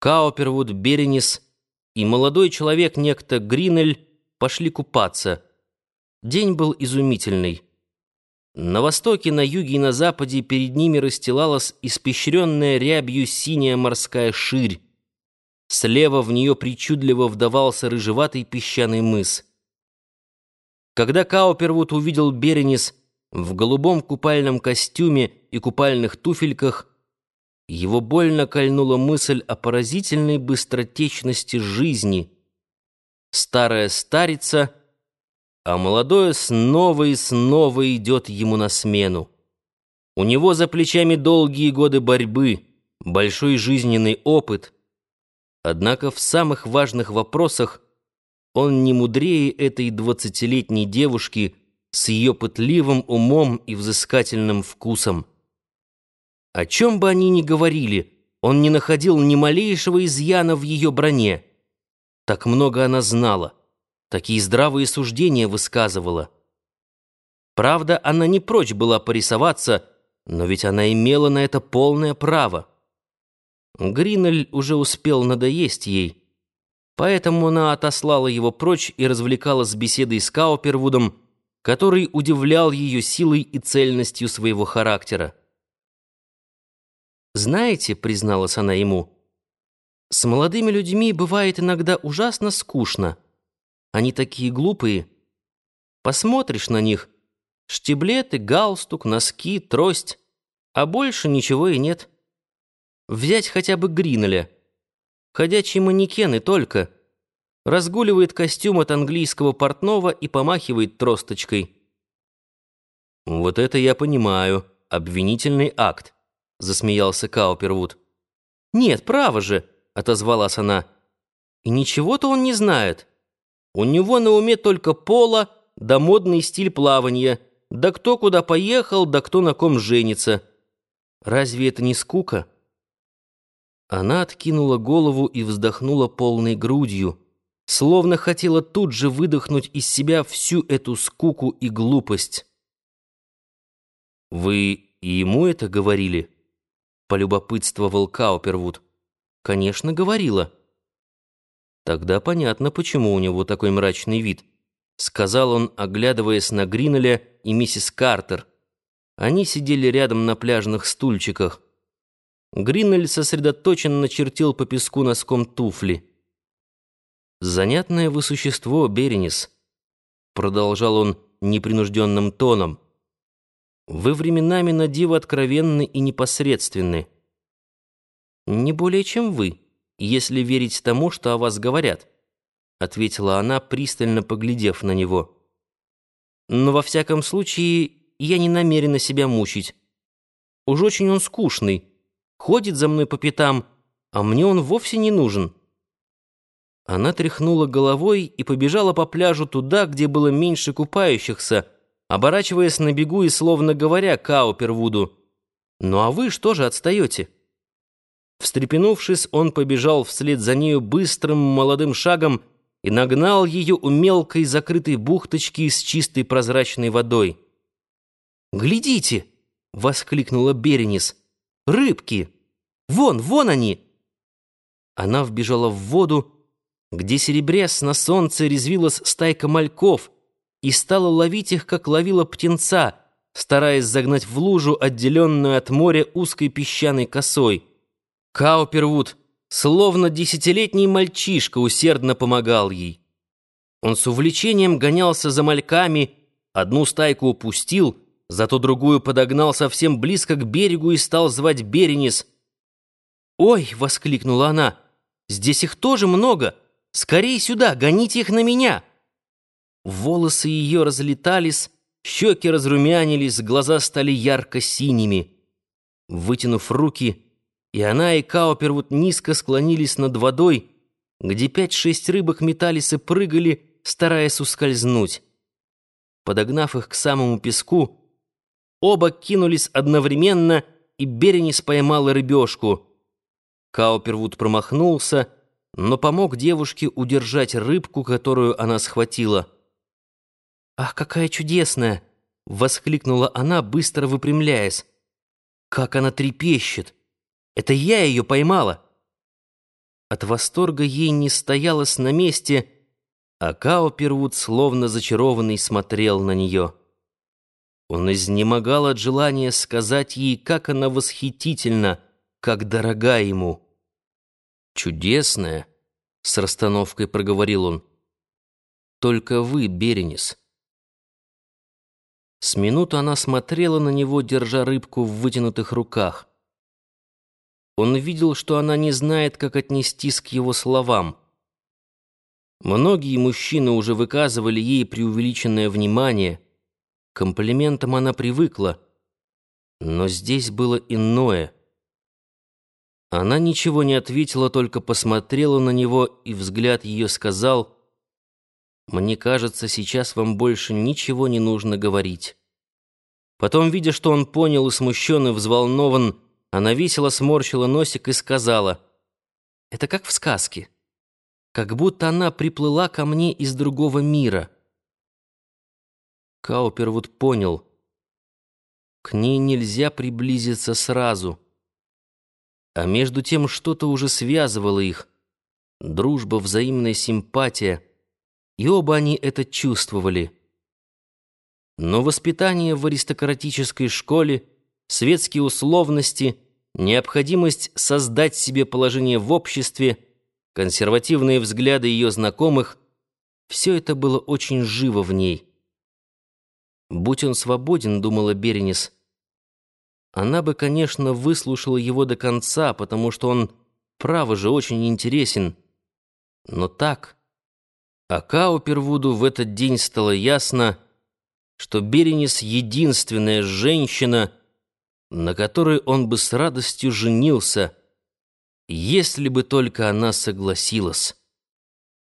Каупервуд, Беренис и молодой человек, некто Гринель, пошли купаться. День был изумительный. На востоке, на юге и на западе перед ними расстилалась испещренная рябью синяя морская ширь. Слева в нее причудливо вдавался рыжеватый песчаный мыс. Когда Каупервуд увидел Беренис в голубом купальном костюме и купальных туфельках, его больно кольнула мысль о поразительной быстротечности жизни. Старая старица, а молодое снова и снова идет ему на смену. У него за плечами долгие годы борьбы, большой жизненный опыт. Однако в самых важных вопросах он не мудрее этой двадцатилетней девушки с ее пытливым умом и взыскательным вкусом. О чем бы они ни говорили, он не находил ни малейшего изъяна в ее броне. Так много она знала, такие здравые суждения высказывала. Правда, она не прочь была порисоваться, но ведь она имела на это полное право. Гринель уже успел надоесть ей, поэтому она отослала его прочь и развлекала с беседой с Каупервудом, который удивлял ее силой и цельностью своего характера. «Знаете», — призналась она ему, — «с молодыми людьми бывает иногда ужасно скучно. Они такие глупые. Посмотришь на них — штиблеты, галстук, носки, трость, а больше ничего и нет. Взять хотя бы Гринеля. Ходячий манекен и только. Разгуливает костюм от английского портного и помахивает тросточкой». «Вот это я понимаю. Обвинительный акт» засмеялся Каупервуд. «Нет, право же», — отозвалась она. «И ничего-то он не знает. У него на уме только поло да модный стиль плавания, да кто куда поехал, да кто на ком женится. Разве это не скука?» Она откинула голову и вздохнула полной грудью, словно хотела тут же выдохнуть из себя всю эту скуку и глупость. «Вы ему это говорили?» Полюбопытствовал Каупервуд. «Конечно, говорила». «Тогда понятно, почему у него такой мрачный вид», — сказал он, оглядываясь на Гринеля и миссис Картер. Они сидели рядом на пляжных стульчиках. Гринель сосредоточенно чертил по песку носком туфли. «Занятное вы существо, Беренис», — продолжал он непринужденным тоном. Вы временами на диво откровенны и непосредственны. Не более, чем вы, если верить тому, что о вас говорят, ответила она, пристально поглядев на него. Но во всяком случае, я не намерена себя мучить. Уж очень он скучный, ходит за мной по пятам, а мне он вовсе не нужен. Она тряхнула головой и побежала по пляжу туда, где было меньше купающихся, оборачиваясь на бегу и словно говоря Каупервуду, «Ну а вы что же отстаете?» Встрепенувшись, он побежал вслед за нею быстрым молодым шагом и нагнал ее у мелкой закрытой бухточки с чистой прозрачной водой. «Глядите!» — воскликнула Беренис. «Рыбки! Вон, вон они!» Она вбежала в воду, где серебрясь на солнце резвилась стайка мальков — и стала ловить их, как ловила птенца, стараясь загнать в лужу, отделенную от моря узкой песчаной косой. Каупервуд, словно десятилетний мальчишка, усердно помогал ей. Он с увлечением гонялся за мальками, одну стайку упустил, зато другую подогнал совсем близко к берегу и стал звать Беренис. «Ой!» — воскликнула она. «Здесь их тоже много! Скорей сюда, гоните их на меня!» Волосы ее разлетались, щеки разрумянились, глаза стали ярко-синими. Вытянув руки, и она, и Каупервуд низко склонились над водой, где пять-шесть рыбок метались и прыгали, стараясь ускользнуть. Подогнав их к самому песку, оба кинулись одновременно, и Беренис поймала рыбешку. Каупервуд промахнулся, но помог девушке удержать рыбку, которую она схватила. «Ах, какая чудесная!» — воскликнула она, быстро выпрямляясь. «Как она трепещет! Это я ее поймала!» От восторга ей не стоялось на месте, а Каупервуд, словно зачарованный, смотрел на нее. Он изнемогал от желания сказать ей, как она восхитительна, как дорога ему. «Чудесная», — с расстановкой проговорил он. «Только вы, Беренис». С минуту она смотрела на него, держа рыбку в вытянутых руках. Он видел, что она не знает, как отнестись к его словам. Многие мужчины уже выказывали ей преувеличенное внимание. К комплиментам она привыкла. Но здесь было иное. Она ничего не ответила, только посмотрела на него, и взгляд ее сказал, «Мне кажется, сейчас вам больше ничего не нужно говорить». Потом, видя, что он понял и смущен, и взволнован, она весело сморщила носик и сказала, «Это как в сказке, как будто она приплыла ко мне из другого мира». Каупервуд понял, к ней нельзя приблизиться сразу. А между тем что-то уже связывало их, дружба, взаимная симпатия, и оба они это чувствовали. Но воспитание в аристократической школе — светские условности, необходимость создать себе положение в обществе, консервативные взгляды ее знакомых — все это было очень живо в ней. «Будь он свободен», — думала Беренис, — она бы, конечно, выслушала его до конца, потому что он, право же, очень интересен. Но так... А Каупервуду в этот день стало ясно, что Беренис — единственная женщина — на которой он бы с радостью женился, если бы только она согласилась.